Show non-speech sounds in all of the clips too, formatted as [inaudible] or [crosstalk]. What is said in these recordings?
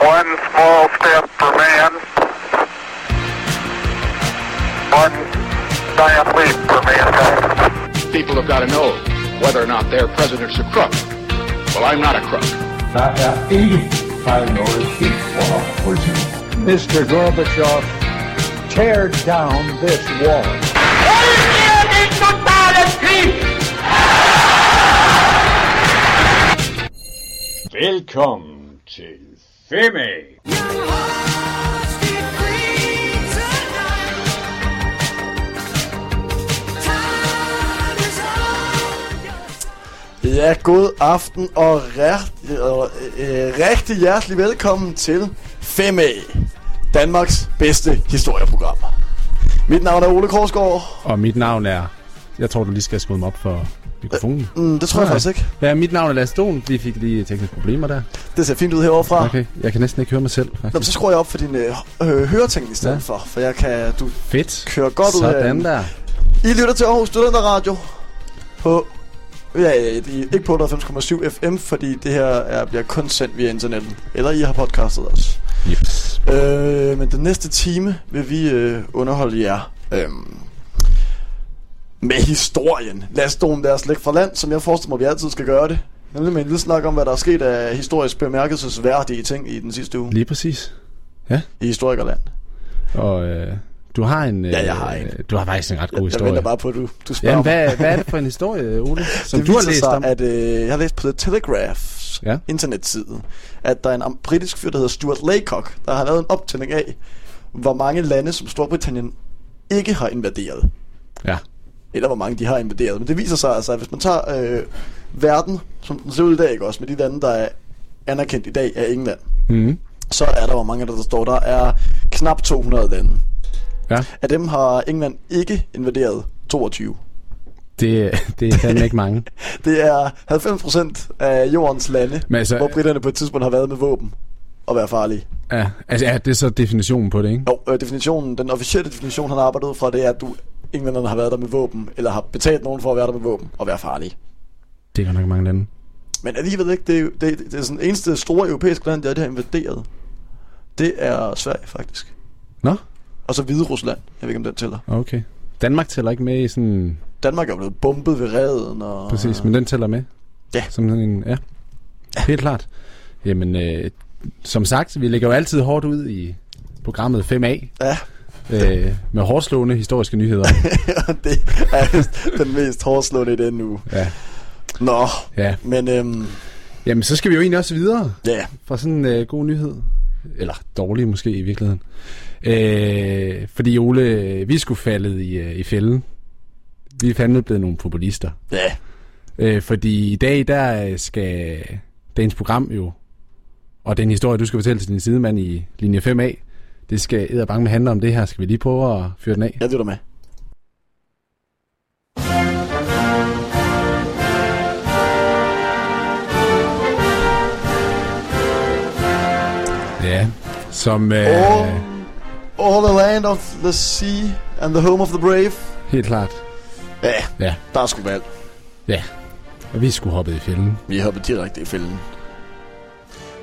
One small step for man. One giant leap for mankind. People have got to know whether or not their president's a crook. Well, I'm not a crook. Der ikke fejl noget helt for politiet. Mr. Gorbachev, tear down this wall. Velkommen til Femme. Ja, god aften og øh, rigtig hjertelig velkommen til 5A, Danmarks bedste historieprogram. Mit navn er Ole Korsgaard. Og mit navn er... Jeg tror, du lige skal skrue mig op for mikrofonen. Mm, det tror jeg faktisk ikke. Ja, mit navn er Lasse Don. Vi fik lige tekniske problemer der. Det ser fint ud herovre fra. Okay, jeg kan næsten ikke høre mig selv. Nå, Faktisk. så skruer jeg op for din øh, øh, høreting i stedet Ja. for, for jeg kan, du Fedt. kører godt ud af Sådan der. I lytter til Aarhus Studenter Radio på Ja, ikke på 98,7 FM, fordi det her er, bliver kun sendt via internettet. Eller I har podcastet os. Yes. Øh, men den næste time vil vi øh, underholde jer øh, med historien. Lastdoen der slægt fra land, som jeg forestiller mig, vi altid skal gøre det. Nemlig med en lille snak om, hvad der er sket af historisk bemærkelsesværdige ting i den sidste uge Lige præcis. i Historikerland. Og øh, du har en... Øh, Ja, jeg har en. Du har faktisk en ret god Jeg historie. venter bare på, at du, du spørger Jamen, hvad, hvad er det for en historie, Ole? [laughs] Som det du har læst sig, om? at øh, jeg har læst på The Telegraphs Ja. ja. internetside, at der er en britisk fyr, der hedder Stuart Laycock, der har lavet en optælling af, hvor mange lande, som Storbritannien ikke har invaderet. Ja. Eller hvor mange de har invaderet. Men det viser sig altså, at hvis man tager øh, verden, som den ser ud i dag, ikke også, med de lande, der er anerkendt i dag af England, Mm. så er der, hvor mange der, der står, der er knap 200 lande. Ja. Af dem har England ikke invaderet 22. Det, det er fandme ikke mange. [laughs] Det er 90% af jordens lande, Men altså- hvor britterne på et tidspunkt har været med våben og være farlige. Ja, altså ja, det er så definitionen på det, ikke? Og øh, definitionen, den officielle definition, han har arbejdet ud fra, det er, at du, englænderne har været der med våben, eller har betalt nogen for at være der med våben og være farlige. Det er nok mange lande. Men alligevel ikke, det er, jo- det, det er sådan eneste store europæiske land, der det har invaderet. Det er Sverige, faktisk. Nå, Og så Hvide Rusland. Jeg ved ikke, om den tæller. okay. Danmark tæller ikke med i sådan... Danmark er blevet bombet ved reden. Og... Præcis, men den tæller med. Ja. Som sådan en, ja. Helt klart. Jamen, øh, som sagt, vi lægger jo altid hårdt ud i programmet 5A, Ja, øh, med hårdslående historiske nyheder. [laughs] det er den mest hårdslående i den uge. ja. Nå, ja. men øhm, Jamen, så skal vi jo egentlig også videre ja, fra sådan en øh, god nyhed. Eller dårlig måske i virkeligheden. Øh, fordi Ole, vi skulle faldet i, øh, i fælden. Vi er fandme blevet nogle populister. ja, Øh, fordi i dag, der øh, skal dagens program jo, og den historie, du skal fortælle til din sidemand i linje 5A, det skal edderbange med handle om det her. Skal vi lige prøve at fyre den af? jeg lytter med. Ja. Som, øh, All, all the land of the sea and the home of the brave. helt klart. Ja, Ja, der er sgu valgt. ja. Og vi skulle hoppe i fælden. Vi hoppet direkte i fælden.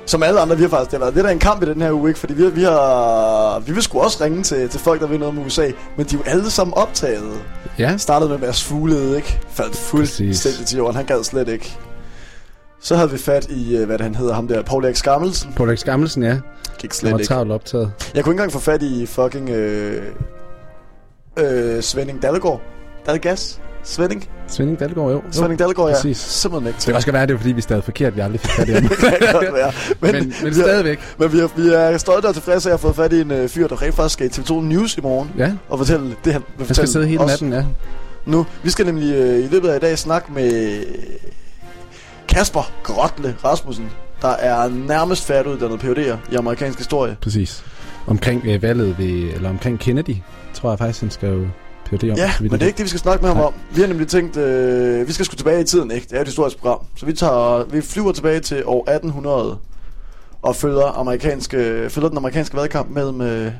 Som alle andre, vi har faktisk, det har været lidt af en kamp i den her uge, ikke? Fordi vi, vi har, vi vil sgu også ringe til, til folk, der vil noget med USA, men de er jo alle sammen optaget. Ja, Startede med Mads Fuglede, ikke? Faldt fuldstændig til jorden, han gad slet ikke. Så havde vi fat i, øh, hvad det han hedder, ham der, Paul Erik Skammelsen. Paul Erik Skammelsen, ja. Gik Han slet var ikke. travlt optaget. Jeg kunne ikke engang få fat i fucking øh, øh, Svending Dallegaard. Dallegas? Svending? Svending Dalgaard, jo. Svending Dallegaard, ja. præcis. Simpelthen ikke Det kan også være, det er fordi, vi stadig forkert. Vi aldrig fik fat i ham. [laughs] [laughs] men, men, men stadigvæk. Men vi er, vi er stolte og tilfredse, at jeg har fået fat i en øh, fyr, der rent faktisk skal i TV2 News i morgen. Ja, Og fortælle det, han vil han skal sidde hele natten, ja. Nu, vi skal nemlig øh, i løbet af i dag snakke med Kasper Grotle Rasmussen, der er nærmest færdiguddannet PhD'er i amerikansk historie. Præcis. Omkring øh, valget ved, eller omkring Kennedy, tror jeg faktisk, han skal jo PhD om. Ja, men det er ikke det, vi skal snakke med ham Nej. om. Vi har nemlig tænkt, øh, vi skal sgu tilbage i tiden, ikke? Det er et historisk program. Så vi, tager, vi flyver tilbage til år 1800 og følger, amerikanske, følger den amerikanske valgkamp med, med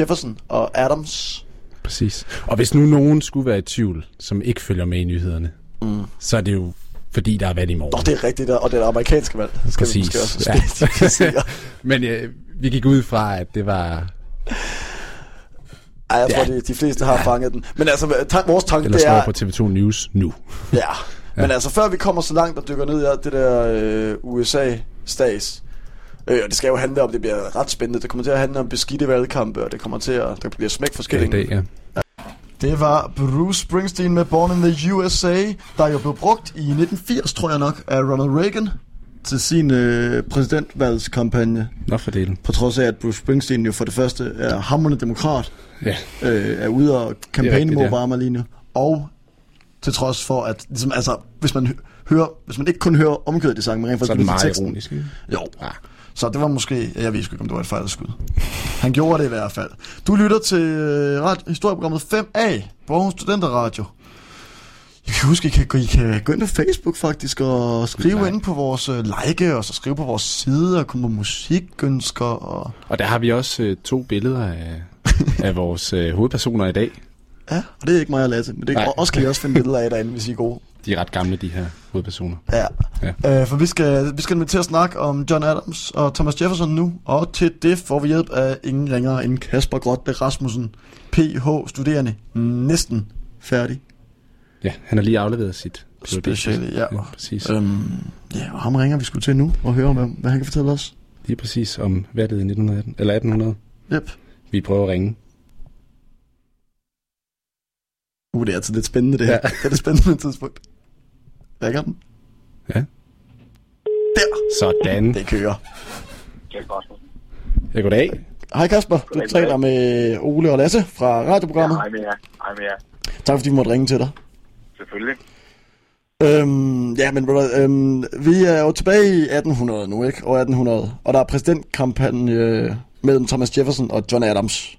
Jefferson og Adams. Præcis. Og hvis nu nogen skulle være i tvivl, som ikke følger med i nyhederne, Mm. så er det jo fordi, der er valg i morgen. Nå, det er rigtigt, og det er det amerikanske valg. Skal vi Præcis, måske også [laughs] ja. [laughs] Men øh, vi gik ud fra, at det var... Ej, jeg Ja. tror, de, de fleste har fanget den. Men altså, ta- vores tanke, Eller det er... på TV2 News nu. Ja. Men altså, før vi kommer så langt og dykker ned i det der øh, USA-stas, øh, og det skal jo handle om, det bliver ret spændende, det kommer til at handle om beskidte valgkampe, og det kommer til at, der bliver smæk for Ja, i dag, ja. Det var Bruce Springsteen med Born in the USA, der jo blev brugt i 1980, tror jeg nok, af Ronald Reagan til sin øh, præsidentvalgskampagne. Nå for delen. På trods af, at Bruce Springsteen jo for det første er hammerende demokrat, Ja. øh, er ude og kampagne mod. Obama lige nu. Og til trods for, at ligesom, altså, hvis man hø- hører, hvis man ikke kun hører omkødet i sangen, men rent Så faktisk er det meget ironisk, ikke? Jo. Ja. Så det var måske, jeg ved ikke, om det var et fejlskud. Han gjorde det i hvert fald. Du lytter til øh, ret, historieprogrammet 5A på Aarhus Studenterradio. Jeg kan huske, I kan, I kan gå ind på Facebook faktisk og skrive ind på vores øh, like, og så skrive på vores side og komme med musikønsker. Og... Og der har vi også øh, to billeder af, [laughs] af vores øh, hovedpersoner i dag. Ja, og det er ikke mig at Lasse, men det og også kan I også finde billeder af derinde, hvis I er gode. De er ret gamle, de her hovedpersoner. Ja. Ja. Øh, for vi skal, vi skal nemlig til at snakke om John Adams og Thomas Jefferson nu, og til det får vi hjælp af ingen ringere end Kasper Grotte Rasmussen, PH-studerende, næsten færdig. Ja, han har lige afleveret sit Speciale, ja. ja præcis. Øhm, ja, og ham ringer vi skulle til nu og høre, hvad, hvad han kan fortælle os. Lige præcis om valget i 1918, eller 1800. Yep. Vi prøver at ringe. Uh, det er altså lidt spændende det her. Ja. Ja. [laughs] Det er det spændende tidspunkt. Ringer den? Ja. Der! Sådan. Det kører. Ja, goddag. Hej Kasper, du Goddag, taler med Ole og Lasse fra radioprogrammet. Hej med jer. Hej med jer. Tak fordi vi måtte ringe til dig. Selvfølgelig. Øhm, ja, men hvad, øhm, vi er jo tilbage i 1800 nu, ikke? År 1800. Og der er præsidentkampagne øh, mellem Thomas Jefferson og John Adams.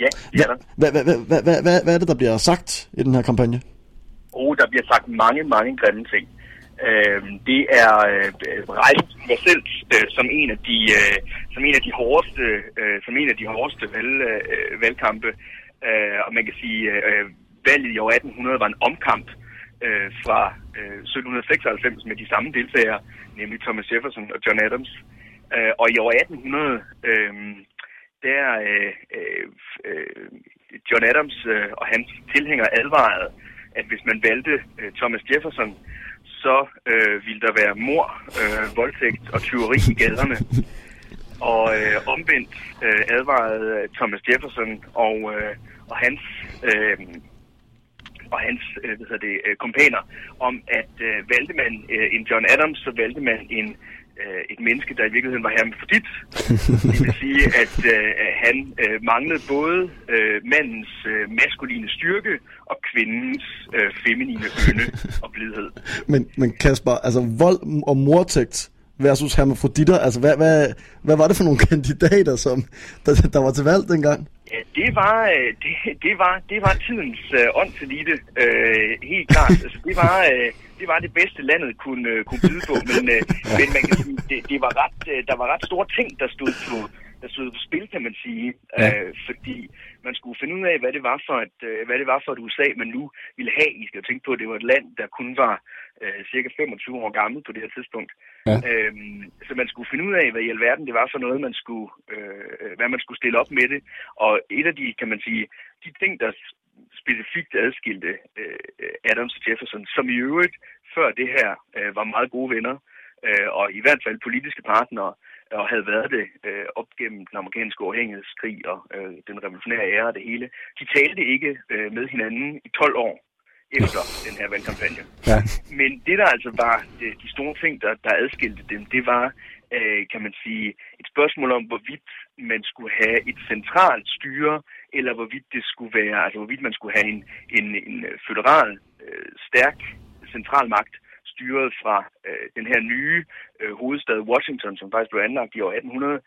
Ja, det er der. Hvad, hvad, hvad, hvad, hvad, hvad er det, der bliver sagt i den her kampagne? Oh, der bliver sagt mange, mange grimme ting. Øh, det er øh, regnet universelt øh, som en af de øh, som en af de hårdeste øh, som en af de hårdeste valg, øh, valgkampe. Øh, og man kan sige øh, valget i år 1800 var en omkamp øh, fra øh, 1796 med de samme deltagere, nemlig Thomas Jefferson og John Adams. Øh, og i år 1800 øh, der øh, øh, John Adams øh, og hans tilhængere advarede, at hvis man valgte øh, Thomas Jefferson, så øh, ville der være mor, øh, voldtægt og tyveri i gaderne. Og øh, omvendt øh, advarede Thomas Jefferson og, øh, og hans øh, og hans øh, hvad hedder det, øh, kompaner om, at øh, valgte man øh, en John Adams, så valgte man en øh, et menneske, der i virkeligheden var hermafrodit. [laughs] Det vil sige, at øh, han øh, manglede både øh, mandens øh, maskuline styrke og kvindens øh, feminine ynde og blidhed. [laughs] Men, men Kasper, altså vold og mortægt versus hermafroditter, altså hvad, hvad, hvad var det for nogle [laughs] kandidater, som der, der var til valg dengang? Ja, det var, øh, det, det var, det var tidens øh, åndselite, øh, helt klart. [laughs] Altså, det var, øh, det var det bedste landet kunne, øh, kunne byde på, men, øh, men man kan sige, det, det var ret, øh, der var ret store ting, der stod på, der stod på spil, kan man sige, Ja. øh, fordi man skulle finde ud af, hvad det var for et, øh, hvad det var for et USA, man nu ville have. I skal jo tænke på, at det var et land, der kun var øh, cirka 25 år gammel på det her tidspunkt. Ja. Øhm, så man skulle finde ud af, hvad i alverden det var for noget, man skulle, øh, hvad man skulle stille op med det. Og et af de, kan man sige, de ting, der specifikt adskilte øh, Adams og Jefferson, som i øvrigt før det her øh, var meget gode venner, øh, og i hvert fald politiske partnere, og havde været det øh, op gennem den amerikanske uafhængighedskrig og øh, den revolutionære ære og det hele. De talte ikke øh, med hinanden i 12 år efter den her valgkampagne. Ja. Men det, der altså var de, de store ting, der, der adskilte dem, det var, øh, kan man sige, et spørgsmål om, hvorvidt man skulle have et centralt styre, eller hvorvidt det skulle være, altså hvorvidt man skulle have en, en, en federal, øh, stærk centralmagt, styret fra øh, den her nye øh, hovedstad Washington, som faktisk blev anlagt i år 1800,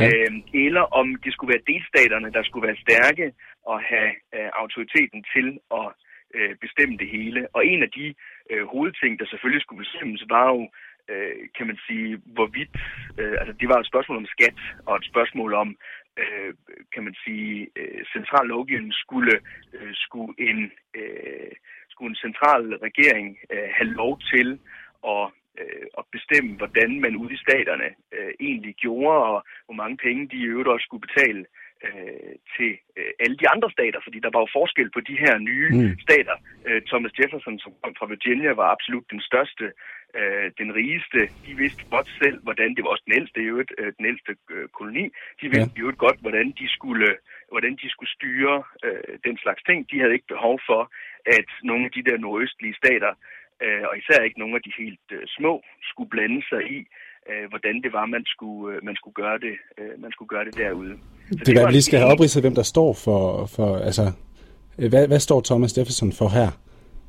Ja. øh, eller om det skulle være delstaterne, der skulle være stærke og have øh, autoriteten til at øh, bestemme det hele. Og en af de øh, hovedting, der selvfølgelig skulle bestemmes, var jo, øh, kan man sige, hvorvidt, øh, altså det var et spørgsmål om skat, og et spørgsmål om, øh, kan man sige, øh, central lovgivning skulle, øh, skulle en, øh, skulle en central regering øh, have lov til at øh, at bestemme, hvordan man ude i staterne øh, egentlig gjorde, og hvor mange penge de i øvrigt også skulle betale øh, til øh, alle de andre stater, fordi der var jo forskel på de her nye mm. stater. Øh, Thomas Jefferson, som kom fra Virginia, var absolut den største, øh, den rigeste. De vidste godt selv, hvordan, det var også den ældste, øvrigt, øh, den ældste øh, koloni, de vidste ja. øvrigt godt, hvordan de skulle, hvordan de skulle styre øh, den slags ting. De havde ikke behov for, at nogle af de der nordøstlige stater, øh, og især ikke nogle af de helt øh, små, skulle blande sig i, øh, hvordan det var, man skulle, øh, man skulle gøre det, øh, man skulle gøre det derude. Så det, det var, vi lige skal have opridset, hvem der står for, for altså, øh, hvad, hvad står Thomas Jefferson for her?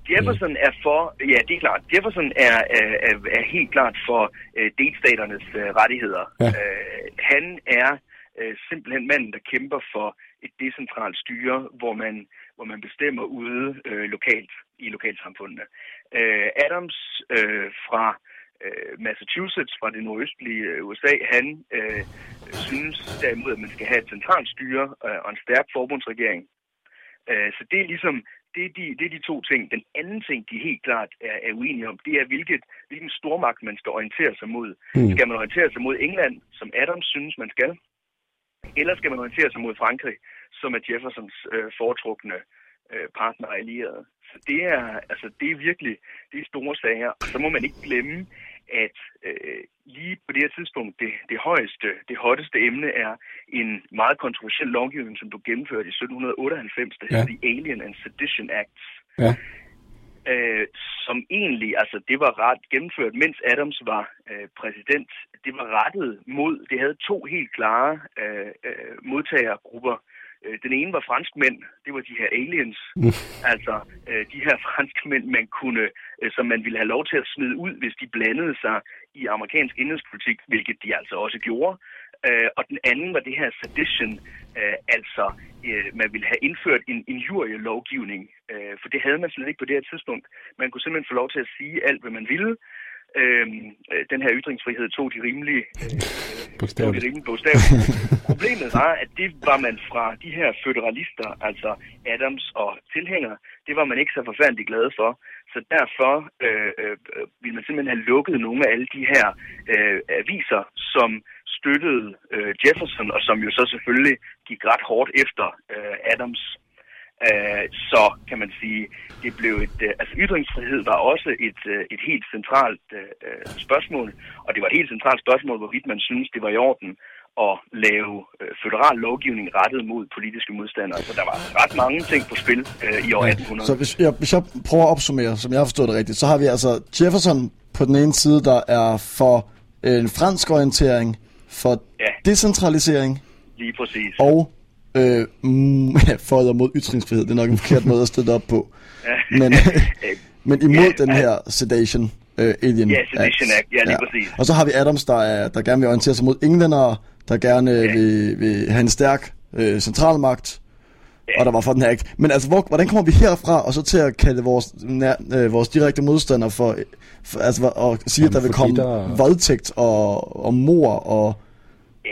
Jefferson er for, ja det er klart, Jefferson er, er, er helt klart for uh, delstaternes uh, rettigheder. Ja. Uh, han er uh, simpelthen manden, der kæmper for et decentralt styre, hvor man, hvor man bestemmer ude uh, lokalt i lokalsamfundene. Uh, Adams uh, fra uh, Massachusetts, fra det nordøstlige USA, han uh, synes derimod, at man skal have et centralt styre uh, og en stærk forbundsregering. Uh, så det er ligesom det er, de, det er de to ting. Den anden ting, de helt klart er, er uenige om, det er, hvilket, hvilken stormagt man skal orientere sig mod. Mm. Skal man orientere sig mod England, som Adams synes, man skal? Eller skal man orientere sig mod Frankrig, som er Jeffersons øh, foretrukne øh, partner og allierede? Så det er, altså, det er virkelig det er store sager. Og så må man ikke glemme, at øh, lige på det her tidspunkt, det, det højeste, det hotteste emne er en meget kontroversiel lovgivning, som blev gennemført i 1798, der ja. hedder The Alien and Sedition Acts. Ja. Øh, som egentlig, altså det var ret gennemført, mens Adams var øh, præsident. Det var rettet mod, det havde to helt klare øh, øh, modtagergrupper. Øh, den ene var franskmænd, det var de her aliens, mm. altså øh, de her [laughs] franskmænd, man kunne, øh, som man ville have lov til at smide ud, hvis de blandede sig i amerikansk indrigspolitik, hvilket de altså også gjorde. Øh, og den anden var det her sedition, øh, altså øh, man ville have indført en injurielovgivning, øh, for det havde man slet ikke på det her tidspunkt. Man kunne simpelthen få lov til at sige alt, hvad man ville, øh, den her ytringsfrihed tog de rimelige øh, tog de rimelige bogstaver. Problemet var, at det var man fra de her føderalister, altså Adams og tilhængere, det var man ikke så forfærdeligt glade for. Så derfor øh, øh, ville man simpelthen have lukket nogle af alle de her øh, aviser, som støttede øh, Jefferson, og som jo så selvfølgelig gik ret hårdt efter øh, Adams Øh, så kan man sige, det blev et, øh, altså ytringsfrihed var også et, øh, et helt centralt øh, spørgsmål, og det var et helt centralt spørgsmål, hvorvidt man synes, det var i orden at lave øh, federal lovgivning rettet mod politiske modstandere. Så der var ret mange ting på spil øh, i år 1800. Så hvis jeg, hvis jeg prøver at opsummere, som jeg har forstået det rigtigt, så har vi altså Jefferson på den ene side, der er for en fransk orientering, for ja. decentralisering. Lige præcis. Og øh, mm, [laughs] for eller mod ytringsfrihed. Det er nok en forkert måde at støtte op på. [laughs] Men, [laughs] men imod ja, den her sedation uh, alien Ja, sedation act. Ja, lige ja. præcis. Og så har vi Adams, der, er, der gerne vil orientere sig mod englændere, der gerne ja. vil, vil have en stærk øh, centralmagt. Ja. Og der var for den her ikke. Men altså, hvor, hvordan kommer vi herfra og så til at kalde vores, nær, øh, vores direkte modstandere for, for altså, og sige, Jamen, at der vil komme der... voldtægt og, og mor og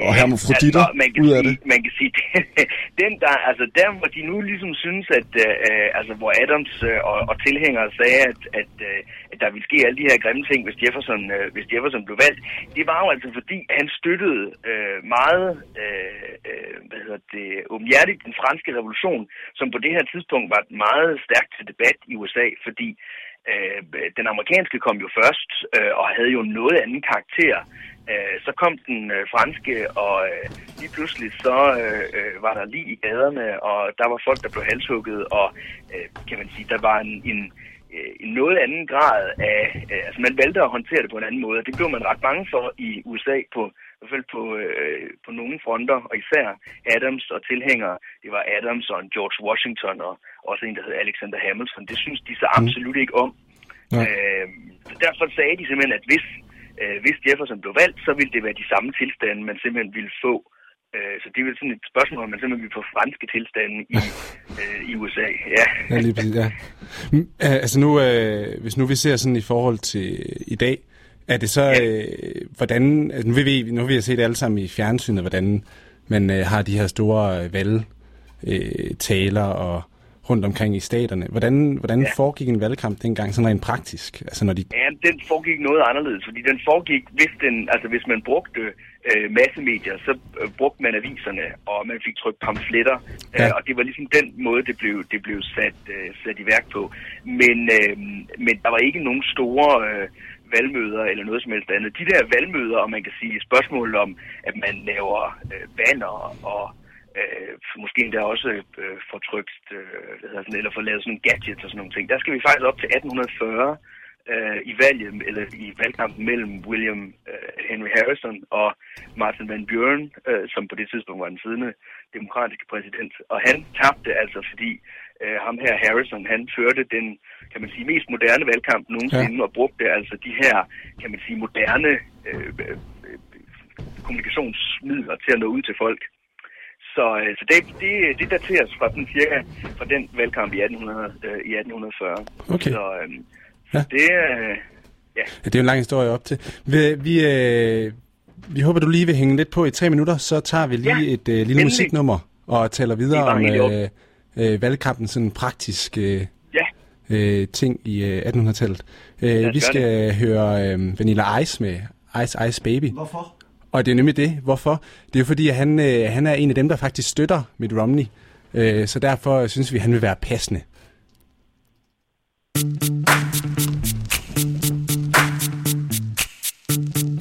og hermafroditter altså, man kan ud af sige, det? Man kan sige, [laughs] den der, altså der, hvor de nu ligesom synes, at øh, altså, hvor Adams øh, og, og tilhængere sagde, at, at, øh, at der ville ske alle de her grimme ting, hvis Jefferson, øh, hvis Jefferson blev valgt, det var jo altså fordi, han støttede øh, meget, øh, øh, hvad hedder det, umhjertigt den franske revolution, som på det her tidspunkt var meget stærkt til debat i USA, fordi øh, den amerikanske kom jo først, øh, og havde jo noget anden karakter Øh, så kom den øh, franske, og øh, lige pludselig så øh, øh, var der lige i gaderne, og der var folk, der blev halshugget, og øh, kan man sige, der var en, en, øh, en noget anden grad af... Øh, altså man valgte at håndtere det på en anden måde, og det blev man ret bange for i USA på i hvert fald på, øh, på nogle fronter, og især Adams og tilhængere. Det var Adams og en George Washington, og også en, der hed Alexander Hamilton. Det synes de så mm. absolut ikke om. Ja. Øh, derfor sagde de simpelthen, at hvis øh, hvis Jefferson blev valgt, så ville det være de samme tilstande, man simpelthen ville få. Øh, så det er vel sådan et spørgsmål, om man simpelthen ville få franske tilstande i, [laughs] øh, i USA. Ja. ja, lige præcis, ja. Altså nu, øh, hvis nu vi ser sådan i forhold til i dag, er det så, ja. øh, hvordan, altså nu, vil vi, nu vil jeg se det alle sammen i fjernsynet, hvordan man øh, har de her store valgtaler, øh, og rundt omkring i staterne. Hvordan, hvordan Ja. foregik en valgkamp dengang, sådan rent praktisk? Altså når de... Ja, den foregik noget anderledes, fordi den foregik, hvis, den, altså hvis man brugte øh, massemedier, så øh, brugte man aviserne, og man fik trykt pamfletter. Ja. øh, og det var ligesom den måde, det blev, det blev sat, øh, sat i værk på. Men, øh, men der var ikke nogen store øh, valgmøder eller noget som helst andet. De der valgmøder, og man kan sige spørgsmål om, at man laver øh, banner og øh, måske endda også øh, får trykt, øh, hvad hedder sådan, eller får lavet sådan nogle gadgets og sådan nogle ting. Der skal vi faktisk op til 1840 øh, i valget, eller i valgkampen mellem William øh, Henry Harrison og Martin Van Buren, øh, som på det tidspunkt var den siddende demokratiske præsident. Og han tabte altså, fordi øh, ham her Harrison, han førte den, kan man sige, mest moderne valgkamp nogensinde, ja. og brugte altså de her, kan man sige, moderne øh, øh, kommunikationsmidler til at nå ud til folk. Så, øh, så det, det, det dateres fra den cirka fra den valgkamp i 1800, øh, i 1840. Okay. Så, øh, Ja. så det, øh, ja. Ja, det er en lang historie op til. Vi, vi, øh, vi håber, du lige vil hænge lidt på i tre minutter, så tager vi lige Ja, et øh, lille endelig. musiknummer og taler videre Det er om øh, øh, valgkampen, sådan praktisk øh, ja. øh, ting i øh, 1800-tallet. Øh, vi skal høre øh, Vanilla Ice med Ice Ice Baby. Hvorfor? Og det er nemlig det. Hvorfor? Det er fordi, at han, øh, han er en af dem, der faktisk støtter Mitt Romney. Øh, så derfor synes vi, at han vil være passende.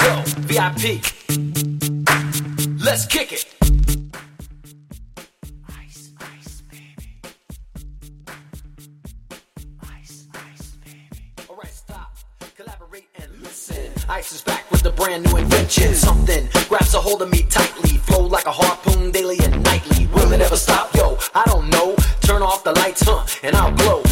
Yo, VIP. Let's kick it. Brand new invention. Something grabs a hold of me tightly. Flow like a harpoon daily and nightly. Will it ever stop? Yo, I don't know. Turn off the lights, huh? And I'll glow.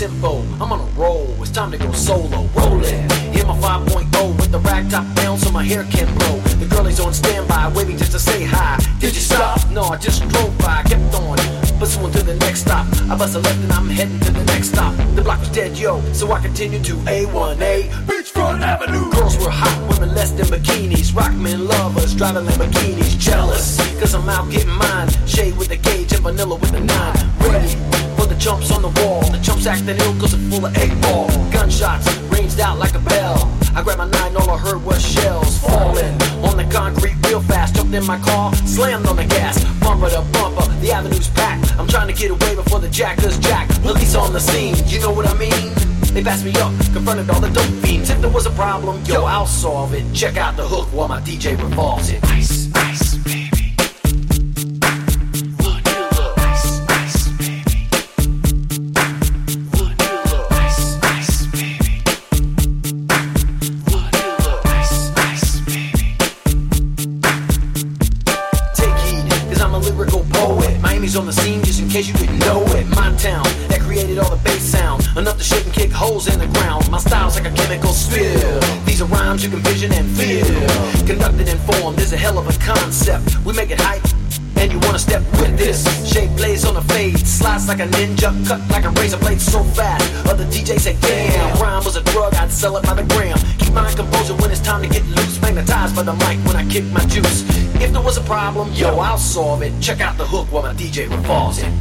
tempo, I'm on a roll. It's time to go solo. Rolling. Hit my 5.0 with the rag top down so my hair can blow. The girlie's on standby, waiting just to say hi. Did you stop? No, I just drove by, kept on. Pursuing to the next stop. I bust a left and I'm heading to the next stop. The block was dead, yo, so I continue to A1A. The ill cause full of eight ball. Gunshots ranged out like a bell. I grabbed my nine, all I heard was shells falling on the concrete real fast. Jumped in my car, slammed on the gas, bumper to bumper. The avenue's packed. I'm trying to get away before the jackers jack. Police on the scene, you know what I mean? They passed me up, confronted all the dope fiends. If there was a problem, yo, I'll solve it. Check out the hook while my DJ revolves it. Ice, Rhymes you can vision and feel. Conducted and formed is a hell of a concept. We make it hype. And you wanna step with this Shape plays on a fade Slice like a ninja Cut like a razor blade so fast Other DJs say damn Rhyme was a drug I'd sell it by the gram Keep my composure when it's time to get loose Magnetized by the mic when I kick my juice If there was a problem Yo, I'll solve it Check out the hook while my DJ revolves it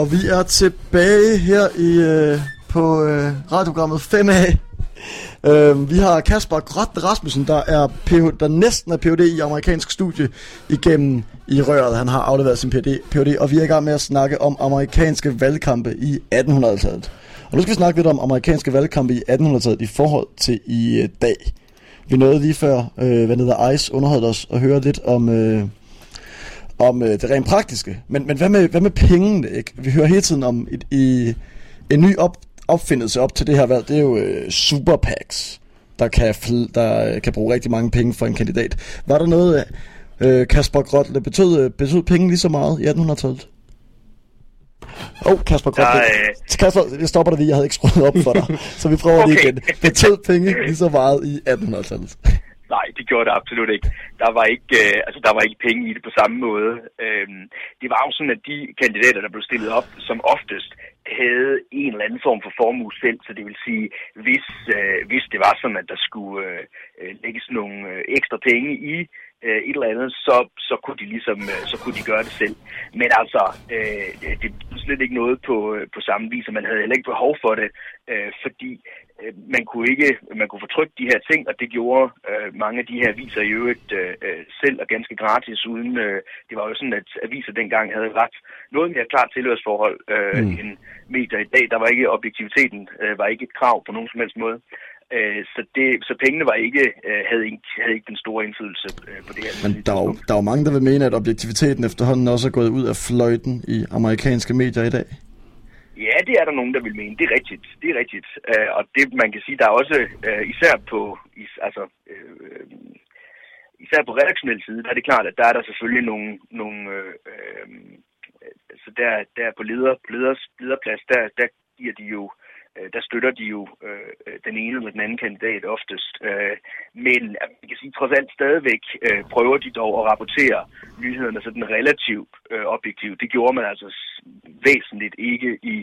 Og vi er tilbage her i øh, på øh, radioprogrammet 5A. Øh, vi har Kasper Grot Rasmussen, der er, PH, der næsten er Ph.D. i amerikansk studie igennem i røret. Han har afleveret sin Ph.D., Ph.D., og vi er i gang med at snakke om amerikanske valgkampe i 1800-tallet. Og nu skal vi snakke lidt om amerikanske valgkampe i 1800-tallet i forhold til i øh, dag. Vi nåede lige før, øh, hvad hedder Ice underholdt os og høre lidt om... Øh, om øh, det rent praktiske. Men, men hvad, med, hvad med pengene? Ikke? Vi hører hele tiden om et, i, en ny op, opfindelse op til det her valg. Det er jo øh, super PACs, der kan, fl- der øh, kan bruge rigtig mange penge for en kandidat. Var der noget, øh, Kasper Grotle, betød, øh, betød penge lige så meget i 1800-tallet? Åh, oh, Kasper Grotle. Øh, Kasper, jeg stopper dig lige. Jeg havde ikke skruet op for dig. [laughs] så vi prøver okay. lige igen. Betød penge lige så meget i 1800-tallet? Nej, det gjorde det absolut ikke. Der var ikke, øh, altså, der var ikke penge i det på samme måde. Øhm, det var jo sådan, at de kandidater, der blev stillet op, som oftest havde en eller anden form for formue selv. Så det vil sige, hvis, øh, hvis det var sådan, at der skulle øh, øh lægges nogle øh, ekstra penge i øh, et eller andet, så, så kunne de ligesom, øh, så kunne de gøre det selv. Men altså, øh, det, er slet ikke noget på, øh, på samme vis, og man havde heller ikke behov for det, øh, fordi øh, man kunne ikke, man kunne få trykt de her ting, og det gjorde øh, mange af de her aviser i øvrigt øh, øh, selv og ganske gratis, uden, øh, det var jo sådan, at aviser dengang havde ret noget mere klart tilhørsforhold øh, mm. end medier i dag. Der var ikke objektiviteten, øh, var ikke et krav på nogen som helst måde. Øh, så, det, så pengene var ikke, øh, havde, ikke, havde ikke den store indflydelse øh, på det her. Men der er, jo, der er jo mange, der vil mene, at objektiviteten efterhånden også er gået ud af fløjten i amerikanske medier i dag. Ja, det er der nogen, der vil mene. Det er rigtigt. Det er rigtigt. Øh, og det, man kan sige, der er også, øh, især på, is, altså, øh, især på redaktionel side, der er det klart, at der er der selvfølgelig nogle, nogle øh, øh, så der, der på leder, leders, lederplads, der, der giver de jo, øh, Øh, der støtter de jo øh, den ene eller den anden kandidat oftest. Øh, men man kan sige, trods alt stadigvæk øh, prøver de dog at rapportere nyhederne sådan relativt øh, objektivt. Det gjorde man altså væsentligt ikke i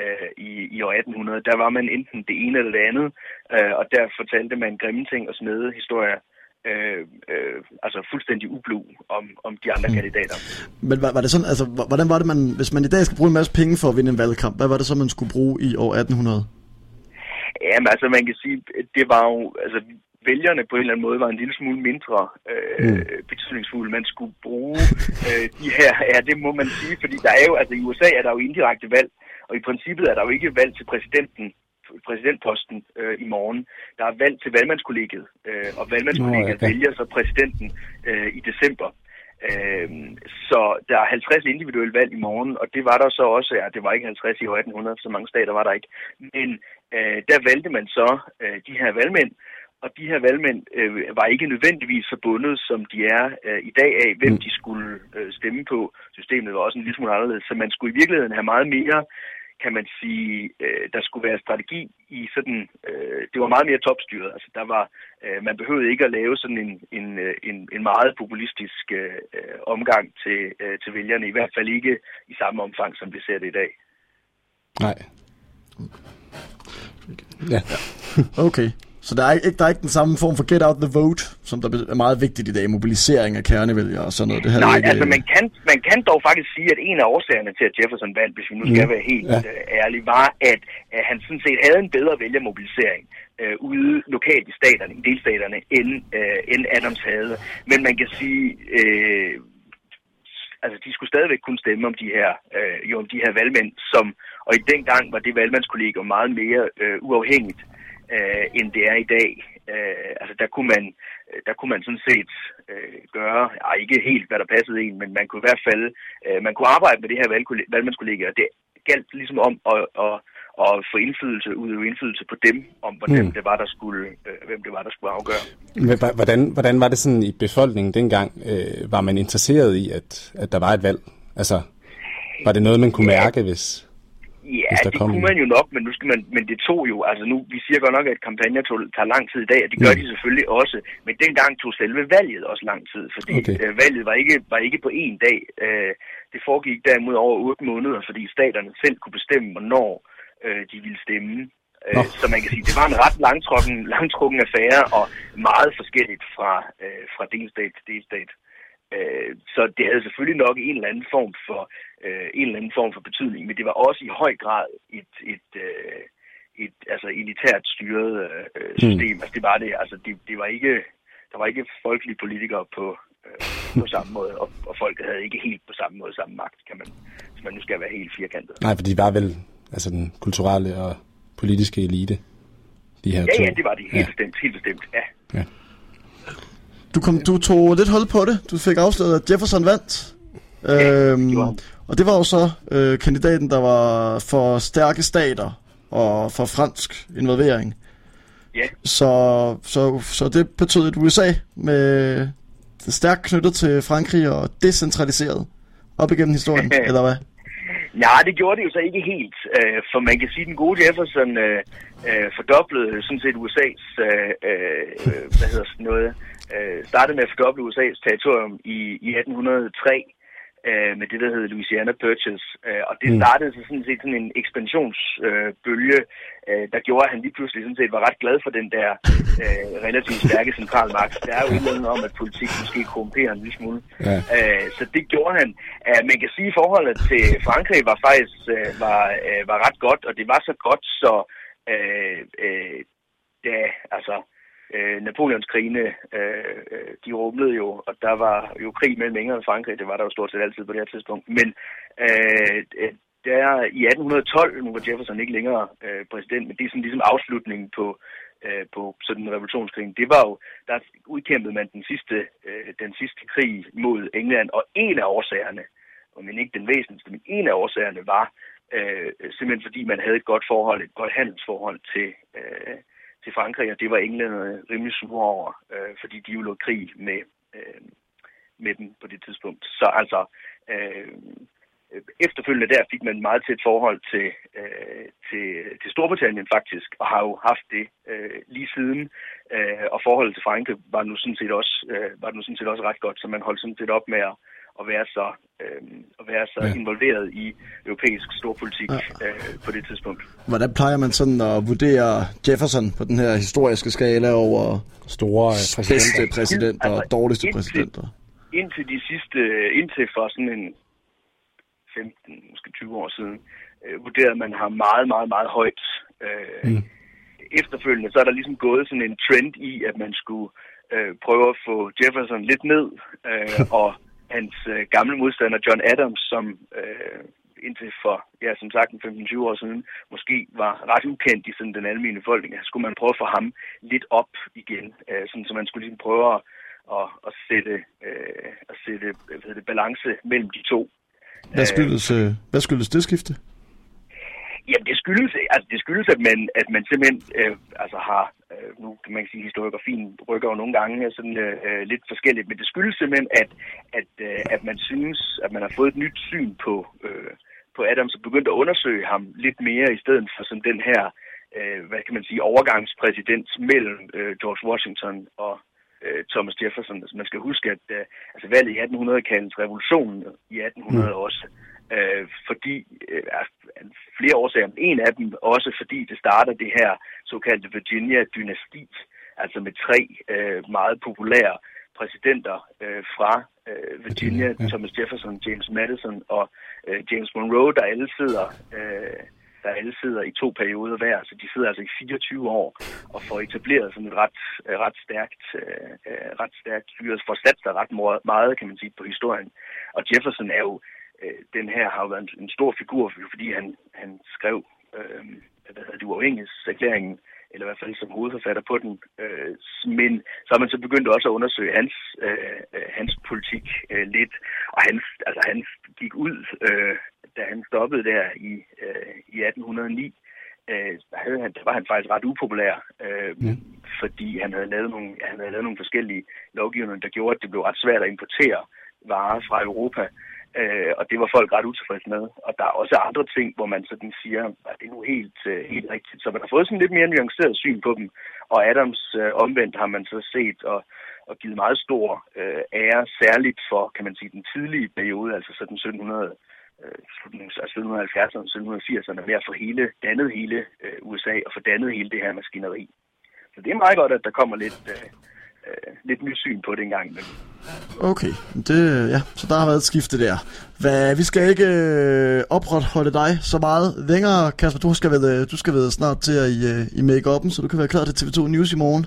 øh, i, i år 1800. Der var man enten det ene eller det andet, øh, og der fortalte man grimme ting og smede historier, øh, øh, altså fuldstændig ublu om, om de andre kandidater. Men var, var det sådan, altså, hvordan var det, man, hvis man i dag skal bruge en masse penge for at vinde en valgkamp, hvad var det så, man skulle bruge i år 1800? Jamen altså, man kan sige, det var jo, altså vælgerne på en eller anden måde var en lille smule mindre øh, mm. betydningsfulde. Man skulle bruge øh, de her, ja det må man sige, fordi der er jo, altså i USA er der jo indirekte valg, og i princippet er der jo ikke valg til præsidenten, præsidentposten øh, i morgen. Der er valg til valgmandskollegiet, øh, og valgmandskollegiet Nå, ja. vælger så præsidenten øh, i december. Øh, så der er 50 individuelle valg i morgen, og det var der så også, ja, det var ikke 50 i år 1800, så mange stater var der ikke. Men øh, der valgte man så øh, de her valgmænd, og de her valgmænd øh, var ikke nødvendigvis så bundet, som de er øh, i dag af, hvem de skulle øh, stemme på. Systemet var også en lille smule anderledes, så man skulle i virkeligheden have meget mere, kan man sige, øh, der skulle være strategi i sådan, øh, det var meget mere topstyret. Altså der var, øh, man behøvede ikke at lave sådan en, en, øh, en, en meget populistisk øh, øh, omgang til, øh, til vælgerne, i hvert fald ikke i samme omfang, som vi ser det i dag. Nej. Ja. Okay. Så der er, ikke, der er ikke den samme form for get out the vote, som der er meget vigtigt i dag, mobilisering af kernevælgere og sådan noget. Det her er Nej, ikke, altså man kan, man kan dog faktisk sige, at en af årsagerne til, at Jefferson vandt, hvis vi nu skal være helt Ja. ja. ærlige, var, at, at han sådan set havde en bedre vælgermobilisering øh, ude lokalt i staterne, i delstaterne, end, øh, end Adams havde. Men man kan sige, øh, altså de skulle stadigvæk kunne stemme om de her, øh, jo om de her valgmænd, som, og i den gang var det valgmandskollegium meget mere øh, uafhængigt, øh, end det er i dag. Øh, altså der kunne man, øh, der kunne man sådan set øh, gøre, ej, ikke helt hvad der passede en, men man kunne i hvert fald, øh, man kunne arbejde med det her valgmandskollegium, og det galt ligesom om at, at, at få indflydelse, udøve indflydelse på dem, om hvordan Mm. det var, der skulle, øh, hvem det var, der skulle afgøre. Men Hvordan, hvordan var det sådan i befolkningen dengang? Øh, var man interesseret i, at, at der var et valg? Altså, var det noget, man kunne mærke, hvis... Ja, det kunne en. man jo nok, men, nu skal man, men det tog jo, altså nu, vi siger godt nok, at kampagner tog, tager lang tid i dag, og det gør Mm. de selvfølgelig også, men dengang tog selve valget også lang tid, fordi Okay. øh, valget var ikke, var ikke på én dag. Øh, det foregik derimod over otte måneder, fordi staterne selv kunne bestemme, hvornår øh, de ville stemme. Øh, så man kan sige, det var en ret langtrukken, langtrukken affære, og meget forskelligt fra, øh, fra delstat til delstat. Øh, så det havde selvfølgelig nok en eller anden form for øh, en eller anden form for betydning, men det var også i høj grad et, et, øh, et altså elitært styret øh, system. Altså det var det. Altså det, det var ikke, der var ikke folkelige politikere på, øh, på samme måde, og, og folket havde ikke helt på samme måde samme magt, kan man, hvis man nu skal være helt firkantet. Nej, for de var vel altså den kulturelle og politiske elite. De her Ja, to. ja, det var de. Helt bestemt, helt bestemt, ja. Ja. Du, kom, du tog lidt hul på det. Du fik afsløret, at Jefferson vandt. Øhm, gjorde han. og det var jo så øh, kandidaten, der var for stærke stater og for fransk involvering. Ja, Så, så, så det betød et USA med stærkt knyttet til Frankrig og decentraliseret op igennem historien, [laughs] eller hvad? Nej, det gjorde det jo så ikke helt, øh, for man kan sige, at den gode Jefferson øh, øh, fordoblede sådan set USA's, øh, øh, hvad hedder sådan noget, øh, startede med at fordoble USA's territorium i, i 1803 øh, med det, der hed Louisiana Purchase. Øh, og det startede så sådan set sådan en ekspansionsbølge, øh, øh, der gjorde, at han lige pludselig sådan set var ret glad for den der øh, relativt stærke centralmagt. Der er jo andet om, at politik måske korrumperer en lille smule. Ja. Øh, så det gjorde han. Uh, man kan sige, at forholdet til Frankrig var faktisk uh, var, uh, var ret godt, og det var så godt, så uh, uh, da, altså, Øh, uh, Napoleons krigene, øh, øh, de rumlede jo, og der var jo krig mellem England og Frankrig, det var der jo stort set altid på det her tidspunkt, men øh, der i 1812, nu var Jefferson ikke længere øh, præsident, men det er sådan ligesom afslutningen på øh, på sådan revolutionskrigen, det var jo, der udkæmpede man den sidste, øh, den sidste krig mod England, og en af årsagerne, men ikke den væsentligste, men en af årsagerne var øh, simpelthen fordi man havde et godt forhold, et godt handelsforhold til, øh, til Frankrig, og det var englænderne øh, rimelig sure over, øh, fordi de jo lå krig med, øh, med dem på det tidspunkt. Så altså, øh, efterfølgende der fik man et meget tæt forhold til, øh, til, til Storbritannien faktisk, og har jo haft det øh, lige siden. Øh, og forholdet til Frankrig var nu sådan set også, øh, var nu sådan set også ret godt, så man holdt sådan set op med at, at være så, øh, at være så Ja. ja. involveret i europæisk storpolitik øh, på det tidspunkt. Hvordan plejer man sådan at vurdere Jefferson på den her historiske skala over Store øh, bedste præsidenter. præsidenter og Altså, dårligste indtil- præsidenter? indtil de sidste, indtil for sådan en 15, måske 20 år siden, øh, vurderede man ham meget, meget, meget højt. Øh, mm. Efterfølgende så er der ligesom gået sådan en trend i, at man skulle øh, prøve at få Jefferson lidt ned, øh, [laughs] og hans øh, gamle modstander John Adams, som øh, indtil for, ja, som sagt, en 15-20 år siden, måske var ret ukendt i sådan den almindelige befolkning, så skulle man prøve at få ham lidt op igen, øh, sådan, så man skulle ligesom prøve at, at, at sætte, øh, at sætte hvad det, balance mellem de to. Hvad skyldes, øh, hvad skyldes det skifte? Jamen, det skyldes, altså, det skyldes at, man, at man simpelthen øh, altså har, øh, nu kan man sige, historiografien rykker jo nogle gange sådan øh, øh, lidt forskelligt, men det skyldes simpelthen, at, at, øh, at man synes, at man har fået et nyt syn på, øh, på Adams og begyndt at undersøge ham lidt mere, i stedet for sådan den her, øh, hvad kan man sige, overgangspræsident mellem øh, George Washington og øh, Thomas Jefferson. Altså, man skal huske, at øh, altså, valget i 1800 kaldes revolutionen i 1800 mm. også, øh, fordi øh, af flere årsager, men en af dem også fordi det starter det her såkaldte Virginia-dynasti, altså med tre øh, meget populære præsidenter øh, fra øh, Virginia, ja. Thomas Jefferson, James Madison og øh, James Monroe, der alle sidder øh, der alle sidder i to perioder hver, så de sidder altså i 24 år og får etableret sådan et ret, øh, ret stærkt, øh, øh, ret stærkt styre, får sat sig ret meget, kan man sige, på historien. Og Jefferson er jo, øh, den her har jo været en, en stor figur, fordi han, han skrev, øh, hvad hedder det, uafhængighedserklæringen, eller i hvert fald som hovedforfatter på den. Øh, men så har man så begyndt også at undersøge hans, øh, øh, hans politik øh, lidt, og han, altså, han gik ud, øh, da han stoppede der i, øh, i 1809, øh, havde han, der var han faktisk ret upopulær, øh, ja. fordi han havde, lavet nogle, han havde lavet nogle forskellige lovgivninger, der gjorde, at det blev ret svært at importere varer fra Europa. Øh, og det var folk ret utilfredse med. Og der er også andre ting, hvor man sådan siger, at det er nu helt, øh, helt rigtigt. Så man har fået sådan lidt mere nuanceret syn på dem. Og Adams øh, omvendt har man så set og, og givet meget stor øh, ære, særligt for, kan man sige, den tidlige periode, altså sådan 1700 slutningen af 1770'erne, 1780'erne, med at få hele, dannet hele øh, USA og få dannet hele det her maskineri. Så det er meget godt, at der kommer lidt, øh, øh, lidt nyt syn på det engang. Men, Okay, det, ja, så der har været et skifte der. Hvad, vi skal ikke øh, opretholde dig så meget længere, Kasper. Du skal vel, øh, du skal vel snart til at i, øh, i make-up'en, så du kan være klar til TV2 News i morgen.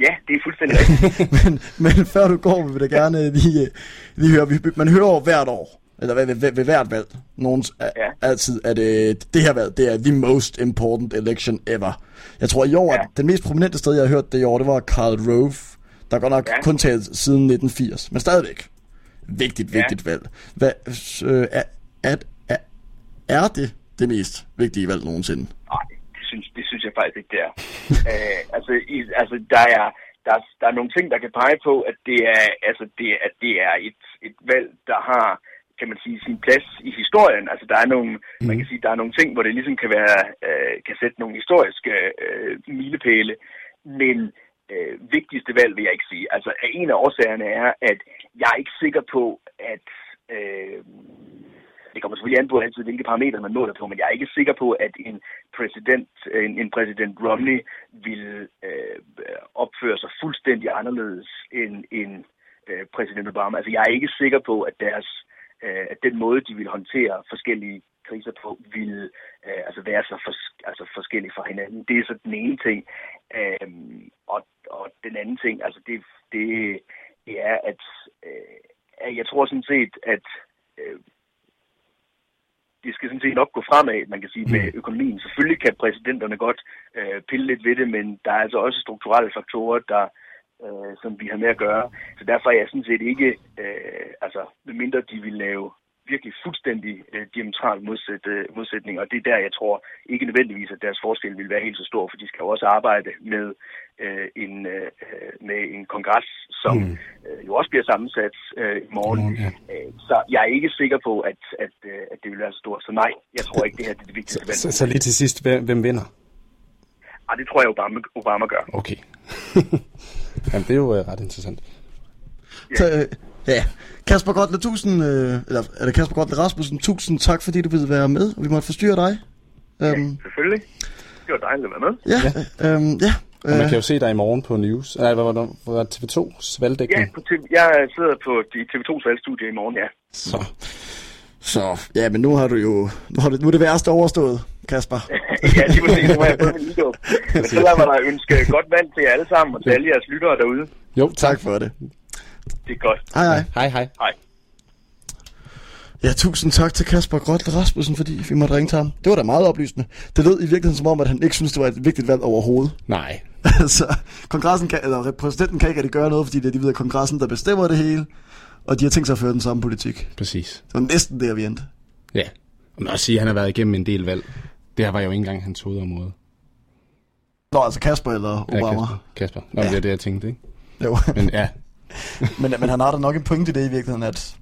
ja, det er fuldstændig rigtigt. [laughs] men, men før du går, vil vi da gerne lige, øh, lige høre, vi, man hører jo hvert år, eller ved, ved, ved hvert valg, nogens. Ja. altid, at øh, det her valg, det er the most important election ever. Jeg tror i år, Ja. at den mest prominente sted, jeg har hørt det i år, det var Karl Rove, der godt nok Ja. kun talt siden 1980, men stadigvæk. Vigtigt, Ja. vigtigt valg. Hvad, øh, er, er, er, er det det mest vigtige valg nogensinde? Nej, det synes, det synes jeg faktisk ikke, det er. [laughs] øh, altså, i, altså der, er, der, er, der er nogle ting, der kan pege på, at det er, altså, det, at det er et, et valg, der har kan man sige, sin plads i historien. Altså, der er nogle, mm. man kan sige, der er nogle ting, hvor det ligesom kan være, øh, kan sætte nogle historiske øh, milepæle, men øh, vigtigste valg vil jeg ikke sige. Altså, en af årsagerne er, at jeg er ikke sikker på, at øh, det kommer selvfølgelig an på altid, hvilke parametre man måler på, men jeg er ikke sikker på, at en præsident, en, en præsident Romney vil øh, opføre sig fuldstændig anderledes end en øh, præsident Obama. Altså jeg er ikke sikker på, at deres øh, at den måde, de vil håndtere forskellige kriser på, ville øh, altså være så fors, altså forskellige fra hinanden. Det er så den ene ting. Øh, og, og den anden ting, altså det, det, det er, at øh, jeg tror sådan set, at øh, det skal sådan set nok gå fremad, man kan sige, med økonomien. Selvfølgelig kan præsidenterne godt øh, pille lidt ved det, men der er altså også strukturelle faktorer, der, øh, som vi har med at gøre. Så derfor er jeg sådan set ikke, øh, altså medmindre de vil lave virkelig fuldstændig øh, diametral modsæt, øh, modsætning, og det er der, jeg tror ikke nødvendigvis, at deres forskel vil være helt så stor, for de skal jo også arbejde med øh, en, øh, med en kongres, som mm. øh, jo også bliver sammensat øh, i morgen. morgen, ja. Øh, så jeg er ikke sikker på, at, at, øh, at det vil være så stort. Så nej, jeg tror ikke, det her det er det vigtigste valg. Så, så lige til sidst, hvem, hvem vinder? Ah, det tror jeg, Obama, Obama gør. Okay. [laughs] Jamen, det er jo øh, ret interessant. Så, øh, ja. Kasper Gottler, tusind, øh, eller er det Kasper Gottler Rasmussen, tusind tak, fordi du ville være med, og vi måtte forstyrre dig. Øhm, Selvfølgelig. Det var dejligt at være med. ja, øhm, ja. Og man Øh, kan jo se dig i morgen på News. Nej, hvad var det? Hvad var det? TV2's Ja, valgdækning? på TV, jeg sidder på de TV2's valgstudie i morgen, ja. Så. så, ja, men nu har du jo, nu, har det, nu er det værste overstået, Kasper. [laughs] ja, lige præcis. Nu har jeg fået min. [laughs] Men så lad mig da ønske godt valg til jer alle sammen, og til alle jeres lyttere derude. Jo, Tak for det. Det er godt. Hej, hej. Hej, hej. Hej. Ja, tusind tak til Kasper Grotle Rasmussen, fordi vi måtte ringe til ham. Det var da meget oplysende. Det lød i virkeligheden som om, at han ikke synes, det var et vigtigt valg overhovedet. [laughs] Nej. [laughs] altså, kongressen kan, eller præsidenten kan ikke rigtig gøre noget, fordi det er de ved, at kongressen, der bestemmer det hele, og de har tænkt sig at føre den samme politik. Præcis. Det var næsten der, vi endte. Ja. Og man også sige, at han har været igennem en del valg. Det her var jo ikke engang hans hovedområde. Nå, altså Kasper eller Ja, Obama. Kasper. Kasper. Nå, Ja. ja. det er det, jeg tænkte, ikke? Jo. Men ja, [laughs] men, men han har da nok en pointe i det i virkeligheden, at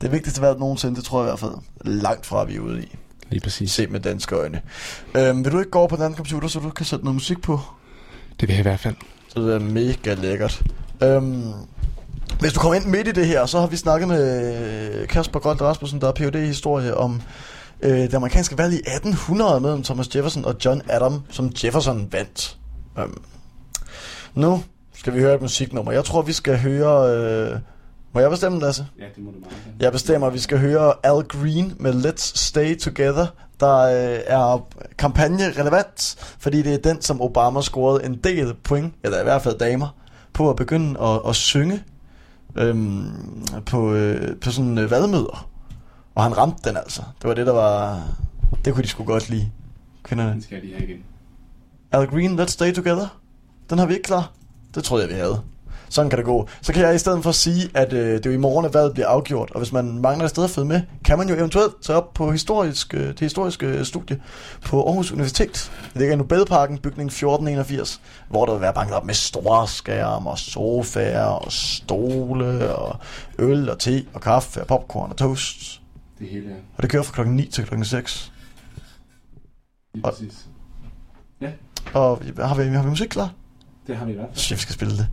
det vigtigste valg nogensinde, det tror jeg i hvert fald langt fra, vi er ude i. lige præcis. Se med danske øjne. Øhm, vil du ikke gå over på den anden computer, så du kan sætte noget musik på? Det vil jeg i hvert fald. Så det er mega lækkert. Øhm, hvis du kommer ind midt i det her, så har vi snakket med Kasper Gold Rasmussen, der er Ph.D. i historie, om øh, det amerikanske valg i 1800 mellem Thomas Jefferson og John Adam, som Jefferson vandt. Øhm, nu skal vi høre et musiknummer. Jeg tror, vi skal høre... Øh, må jeg bestemme, Lasse? Ja, det må du meget gerne. Jeg bestemmer, at vi skal høre Al Green med Let's Stay Together, der øh, er kampagne-relevant, fordi det er den, som Obama scorede en del point, eller i hvert fald damer, på at begynde at, at synge øhm, på, øh, på sådan øh, valgmøder. Og han ramte den altså. Det var det, der var... Det kunne de sgu godt lide, kvinderne. Den skal de have igen. Al Green, Let's Stay Together. Den har vi ikke klar. Det troede jeg, vi havde. Sådan kan det gå. Så kan jeg i stedet for sige, at øh, det er jo i morgen, at valget bliver afgjort. Og hvis man mangler et sted at følge med, kan man jo eventuelt tage op på historisk, øh, det historiske studie på Aarhus Universitet. Det ligger i Nobelparken, bygning 1481, hvor der vil være banket op med store skærm og sofaer og stole og øl og te og kaffe og popcorn og toast. Det hele er Og det kører fra klokken 9 til klokken 6. lige Og- præcis. Og har vi, har vi musik klar? Det har vi i hvert Så synes vi skal spille det.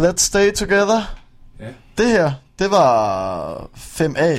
med Let's Stay Together. Ja. Det her, det var 5A.